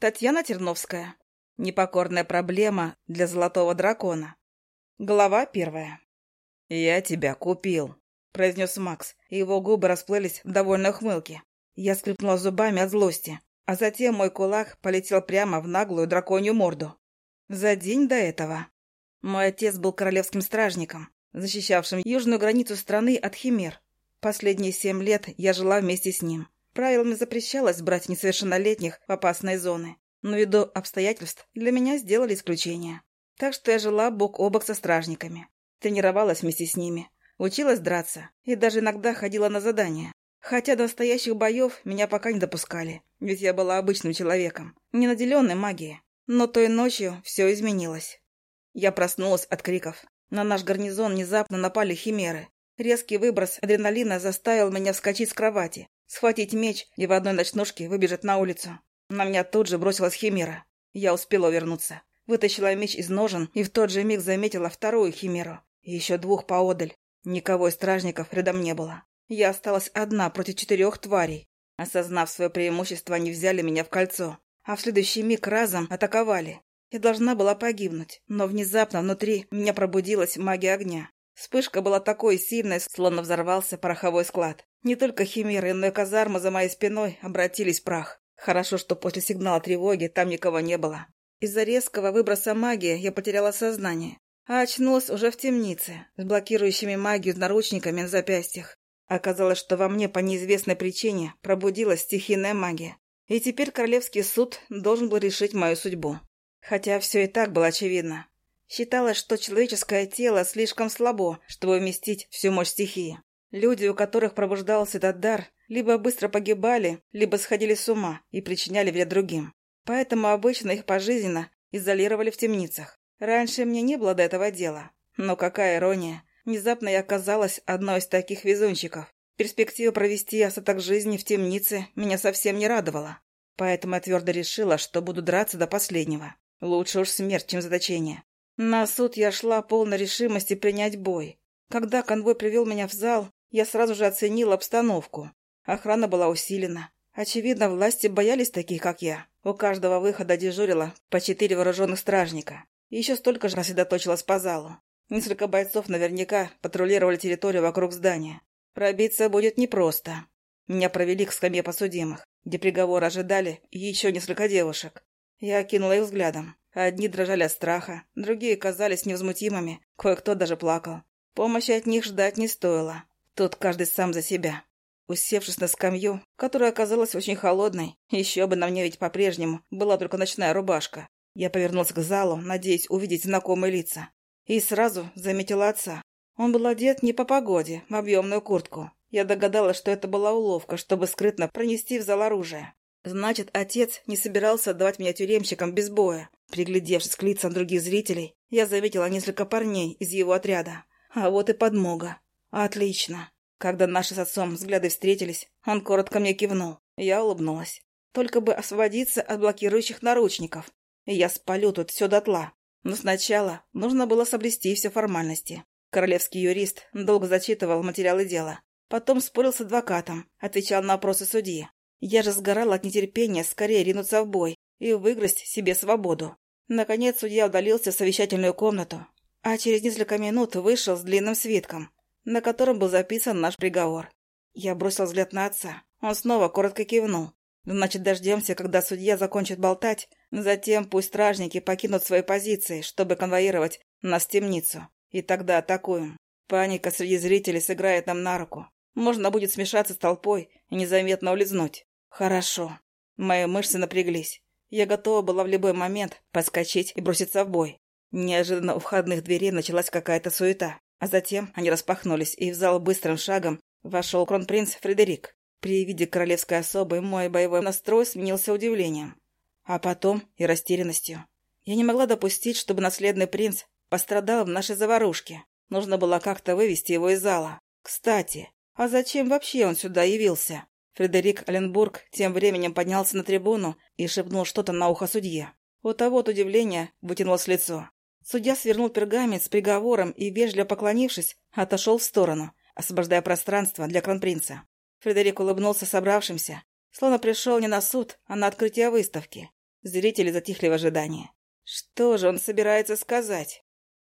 Татьяна Терновская. Непокорная проблема для золотого дракона. Глава первая. «Я тебя купил», — произнес Макс, и его губы расплылись в довольной ухмылке. Я скрипнула зубами от злости, а затем мой кулак полетел прямо в наглую драконью морду. За день до этого мой отец был королевским стражником, защищавшим южную границу страны от химер. Последние семь лет я жила вместе с ним. Правилами запрещалось брать несовершеннолетних в опасные зоны, но ввиду обстоятельств для меня сделали исключение. Так что я жила бок о бок со стражниками, тренировалась вместе с ними, училась драться и даже иногда ходила на задания. Хотя до настоящих боев меня пока не допускали, ведь я была обычным человеком, не наделенным магией. Но той ночью все изменилось. Я проснулась от криков. На наш гарнизон внезапно напали химеры. Резкий выброс адреналина заставил меня вскочить с кровати, схватить меч и в одной ночнушке выбежать на улицу. На меня тут же бросилась химера. Я успела вернуться. Вытащила меч из ножен и в тот же миг заметила вторую химеру. И еще двух поодаль. Никого из стражников рядом не было. Я осталась одна против четырех тварей. Осознав свое преимущество, они взяли меня в кольцо, а в следующий миг разом атаковали. Я должна была погибнуть, но внезапно внутри меня пробудилась магия огня. Вспышка была такой сильной, словно взорвался пороховой склад. Не только химеры, но и казарма за моей спиной обратились в прах. Хорошо, что после сигнала тревоги там никого не было. Из-за резкого выброса магии я потеряла сознание, а очнулась уже в темнице, с блокирующими магию наручниками на запястьях. Оказалось, что во мне по неизвестной причине пробудилась стихийная магия. И теперь Королевский суд должен был решить мою судьбу. Хотя все и так было очевидно. Считалось, что человеческое тело слишком слабо, чтобы вместить всю мощь стихии. Люди, у которых пробуждался этот дар, либо быстро погибали, либо сходили с ума и причиняли вред другим. Поэтому обычно их пожизненно изолировали в темницах. Раньше мне не было до этого дела. Но какая ирония. Внезапно я оказалась одной из таких везунчиков. Перспектива провести остаток жизни в темнице меня совсем не радовала. Поэтому я твердо решила, что буду драться до последнего. Лучше уж смерть, чем заточение. На суд я шла полной решимости принять бой. Когда конвой привел меня в зал, я сразу же оценила обстановку. Охрана была усилена. Очевидно, власти боялись таких, как я. У каждого выхода дежурило по четыре вооруженных стражника. Еще столько же рассредоточилось по залу. Несколько бойцов наверняка патрулировали территорию вокруг здания. Пробиться будет непросто. Меня провели к скамье подсудимых, где приговор ожидали еще несколько девушек. Я окинула их взглядом. Одни дрожали от страха, другие казались невозмутимыми, кое-кто даже плакал. Помощи от них ждать не стоило. Тут каждый сам за себя. Усевшись на скамью, которая оказалась очень холодной, еще бы на мне ведь по-прежнему была только ночная рубашка, я повернулся к залу, надеясь увидеть знакомые лица. И сразу заметила отца. Он был одет не по погоде, в объемную куртку. Я догадалась, что это была уловка, чтобы скрытно пронести в зал оружие. Значит, отец не собирался отдавать меня тюремщикам без боя. Приглядевшись к лицам других зрителей, я заметила несколько парней из его отряда. А вот и подмога. Отлично. Когда наши с отцом взгляды встретились, он коротко мне кивнул. Я улыбнулась. Только бы освободиться от блокирующих наручников. И я спалю тут все дотла. Но сначала нужно было соблюсти все формальности. Королевский юрист долго зачитывал материалы дела. Потом спорил с адвокатом, отвечал на вопросы судьи. Я же сгорала от нетерпения скорее ринуться в бой и выиграть себе свободу. Наконец судья удалился в совещательную комнату, а через несколько минут вышел с длинным свитком, на котором был записан наш приговор. Я бросил взгляд на отца. Он снова коротко кивнул. Значит, дождемся, когда судья закончит болтать, затем пусть стражники покинут свои позиции, чтобы конвоировать нас в темницу. И тогда атакуем. Паника среди зрителей сыграет нам на руку. Можно будет смешаться с толпой и незаметно улизнуть. Хорошо. Мои мышцы напряглись. Я готова была в любой момент подскочить и броситься в бой. Неожиданно у входных дверей началась какая-то суета. А затем они распахнулись, и в зал быстрым шагом вошел кронпринц Фредерик. При виде королевской особы мой боевой настрой сменился удивлением. А потом и растерянностью. Я не могла допустить, чтобы наследный принц пострадал в нашей заварушке. Нужно было как-то вывести его из зала. Кстати, а зачем вообще он сюда явился? Фредерик Оленбург тем временем поднялся на трибуну и шепнул что-то на ухо судье. У того от удивления вытянулось лицо. Судья свернул пергамент с приговором и, вежливо поклонившись, отошел в сторону, освобождая пространство для кронпринца. Фредерик улыбнулся собравшимся, словно пришел не на суд, а на открытие выставки. Зрители затихли в ожидании. Что же он собирается сказать?